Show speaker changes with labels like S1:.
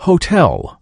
S1: Hotel.